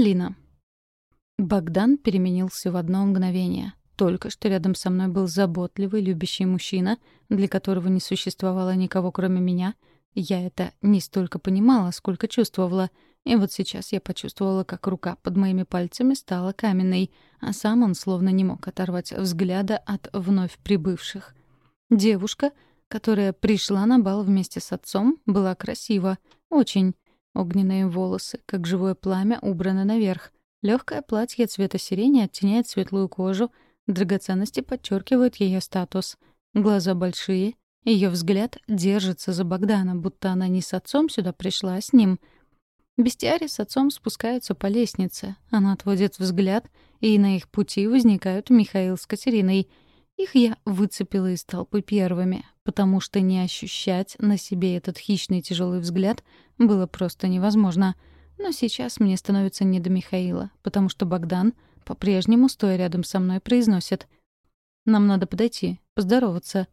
Алина. Богдан переменился в одно мгновение. Только что рядом со мной был заботливый, любящий мужчина, для которого не существовало никого, кроме меня. Я это не столько понимала, сколько чувствовала. И вот сейчас я почувствовала, как рука под моими пальцами стала каменной, а сам он словно не мог оторвать взгляда от вновь прибывших. Девушка, которая пришла на бал вместе с отцом, была красива. Очень. Огненные волосы, как живое пламя, убраны наверх. Легкое платье цвета сирени оттеняет светлую кожу, драгоценности подчеркивают ее статус. Глаза большие, ее взгляд держится за Богдана, будто она не с отцом сюда пришла, а с ним. Бестиари с отцом спускаются по лестнице. Она отводит взгляд, и на их пути возникают Михаил с Катериной. Их я выцепила из толпы первыми, потому что не ощущать на себе этот хищный тяжелый взгляд было просто невозможно — но сейчас мне становится не до Михаила, потому что Богдан, по-прежнему, стоя рядом со мной, произносит «Нам надо подойти, поздороваться».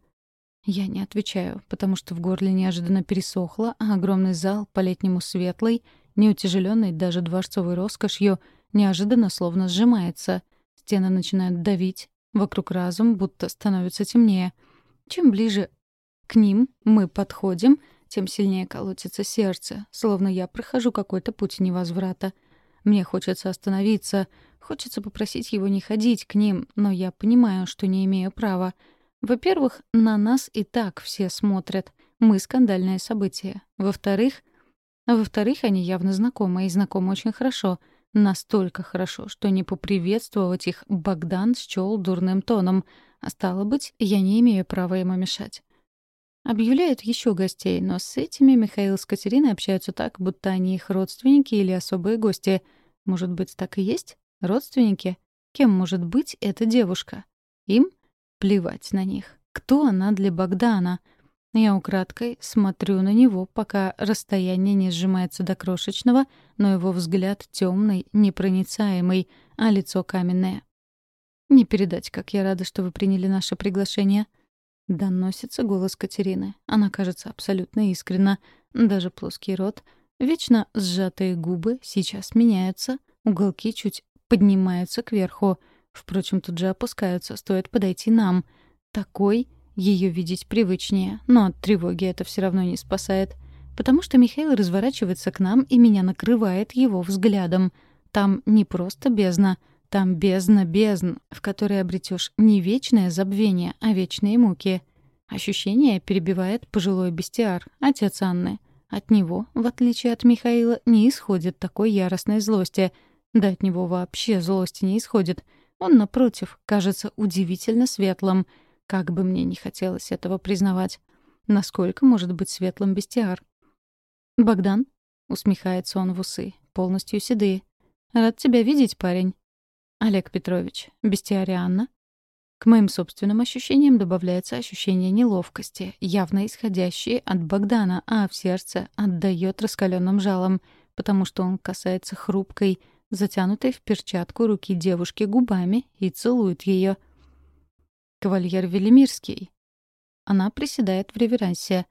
Я не отвечаю, потому что в горле неожиданно пересохло, а огромный зал, по-летнему светлый, не утяжеленный даже дворцовой роскошью, неожиданно словно сжимается. Стены начинают давить, вокруг разум будто становится темнее. Чем ближе к ним мы подходим — тем сильнее колотится сердце, словно я прохожу какой-то путь невозврата. Мне хочется остановиться, хочется попросить его не ходить к ним, но я понимаю, что не имею права. Во-первых, на нас и так все смотрят. Мы — скандальное событие. Во-вторых... Во-вторых, они явно знакомы, и знакомы очень хорошо. Настолько хорошо, что не поприветствовать их Богдан счёл дурным тоном. А стало быть, я не имею права ему мешать. Объявляют еще гостей, но с этими Михаил с Катериной общаются так, будто они их родственники или особые гости. Может быть, так и есть? Родственники? Кем может быть эта девушка? Им? Плевать на них. Кто она для Богдана? Я украдкой смотрю на него, пока расстояние не сжимается до крошечного, но его взгляд темный, непроницаемый, а лицо каменное. Не передать, как я рада, что вы приняли наше приглашение. Доносится голос Катерины. Она кажется абсолютно искренна. Даже плоский рот, вечно сжатые губы сейчас меняются, уголки чуть поднимаются кверху. Впрочем, тут же опускаются, стоит подойти нам. Такой ее видеть привычнее, но от тревоги это все равно не спасает. Потому что Михаил разворачивается к нам и меня накрывает его взглядом. Там не просто бездна, там бездна бездн, в которой обретешь не вечное забвение, а вечные муки. Ощущение перебивает пожилой бестиар, отец Анны. От него, в отличие от Михаила, не исходит такой яростной злости. Да от него вообще злости не исходит. Он, напротив, кажется удивительно светлым. Как бы мне не хотелось этого признавать. Насколько может быть светлым бестиар? «Богдан?» — усмехается он в усы, полностью седые. «Рад тебя видеть, парень». Олег Петрович, бестиария Анна. К моим собственным ощущениям добавляется ощущение неловкости, явно исходящее от Богдана, а в сердце отдает раскаленным жалом, потому что он касается хрупкой, затянутой в перчатку руки девушки губами и целует ее. Кавальер Велимирский. Она приседает в реверансе.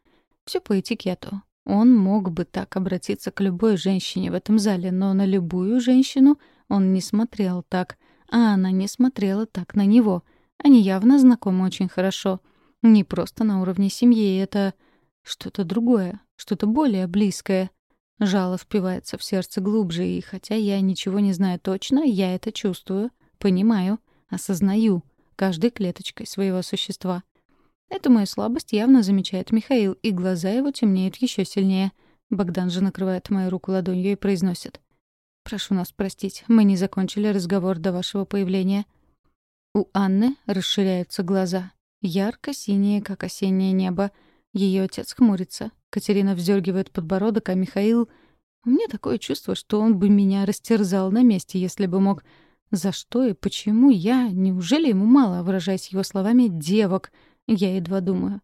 Все по этикету. Он мог бы так обратиться к любой женщине в этом зале, но на любую женщину — он не смотрел так, а она не смотрела так на него. Они явно знакомы очень хорошо. Не просто на уровне семьи, это что-то другое, что-то более близкое. Жало впивается в сердце глубже, и хотя я ничего не знаю точно, я это чувствую, понимаю, осознаю каждой клеточкой своего существа. Эту мою слабость явно замечает Михаил, и глаза его темнеют еще сильнее. Богдан же накрывает мою руку ладонью и произносит. Прошу нас простить, мы не закончили разговор до вашего появления. У Анны расширяются глаза. Ярко-синие, как осеннее небо. Ее отец хмурится. Катерина вздергивает подбородок, а Михаил... У меня такое чувство, что он бы меня растерзал на месте, если бы мог. За что и почему я? Неужели ему мало, выражаясь его словами, девок? Я едва думаю.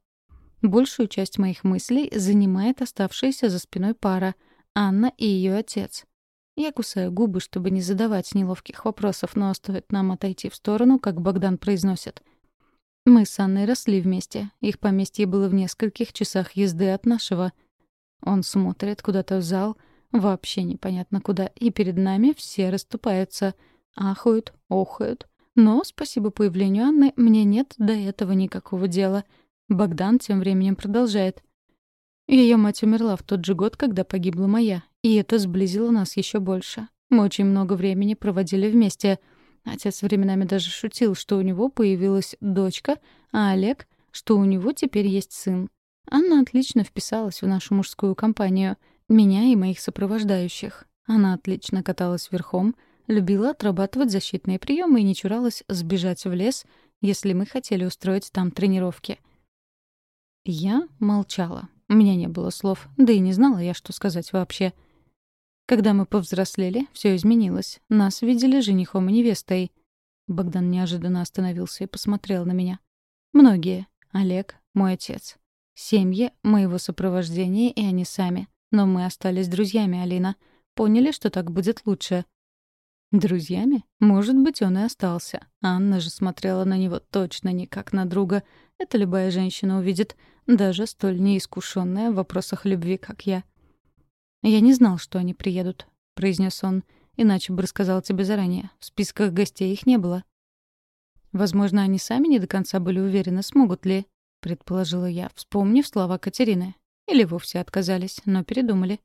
Большую часть моих мыслей занимает оставшаяся за спиной пара — Анна и ее отец. Я кусаю губы, чтобы не задавать неловких вопросов, но стоит нам отойти в сторону, как Богдан произносит. Мы с Анной росли вместе. Их поместье было в нескольких часах езды от нашего. Он смотрит куда-то в зал. вообще непонятно куда, и перед нами все расступаются. Ахают, охают. Но, спасибо появлению Анны, мне нет до этого никакого дела. Богдан тем временем продолжает. Ее мать умерла в тот же год, когда погибла моя, и это сблизило нас еще больше. Мы очень много времени проводили вместе. Отец временами даже шутил, что у него появилась дочка, а Олег, что у него теперь есть сын. Анна отлично вписалась в нашу мужскую компанию, меня и моих сопровождающих. Она отлично каталась верхом, любила отрабатывать защитные приемы и не чуралась сбежать в лес, если мы хотели устроить там тренировки. Я молчала. У меня не было слов, да и не знала я, что сказать вообще. Когда мы повзрослели, все изменилось. Нас видели женихом и невестой. Богдан неожиданно остановился и посмотрел на меня. Многие. Олег, мой отец. Семьи моего сопровождения и они сами. Но мы остались друзьями, Алина. Поняли, что так будет лучше. Друзьями? Может быть, он и остался. Анна же смотрела на него точно не как на друга. Это любая женщина увидит, даже столь неискушенная в вопросах любви, как я. «Я не знал, что они приедут», — произнес он. «Иначе бы рассказал тебе заранее. В списках гостей их не было». Возможно, они сами не до конца были уверены, смогут ли предположила я, вспомнив слова Катерины. Или вовсе отказались, но передумали.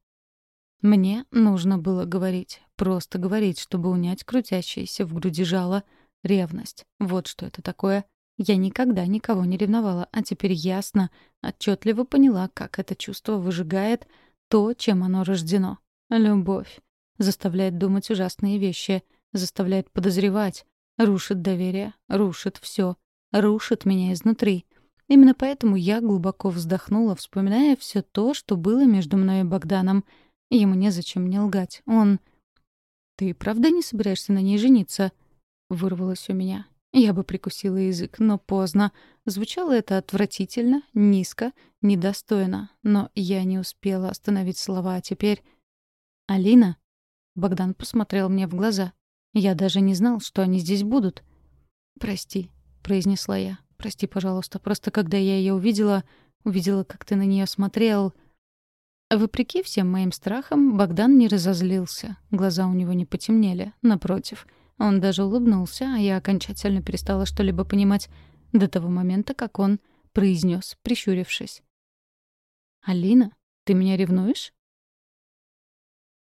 Мне нужно было говорить, просто говорить, чтобы унять крутящееся в груди жало, ревность. Вот что это такое. Я никогда никого не ревновала, а теперь ясно, отчетливо поняла, как это чувство выжигает то, чем оно рождено. Любовь. Заставляет думать ужасные вещи, заставляет подозревать, рушит доверие, рушит все, рушит меня изнутри — Именно поэтому я глубоко вздохнула, вспоминая все то, что было между мной и Богданом. Ему незачем мне лгать. Он... «Ты правда не собираешься на ней жениться?» — вырвалось у меня. Я бы прикусила язык, но поздно. Звучало это отвратительно, низко, недостойно. Но я не успела остановить слова, а теперь... «Алина?» Богдан посмотрел мне в глаза. Я даже не знал, что они здесь будут. «Прости», — произнесла я. Прости, пожалуйста, просто когда я ее увидела, увидела, как ты на нее смотрел. Вопреки всем моим страхам, Богдан не разозлился. Глаза у него не потемнели, напротив. Он даже улыбнулся, а я окончательно перестала что-либо понимать до того момента, как он произнес, прищурившись. «Алина, ты меня ревнуешь?»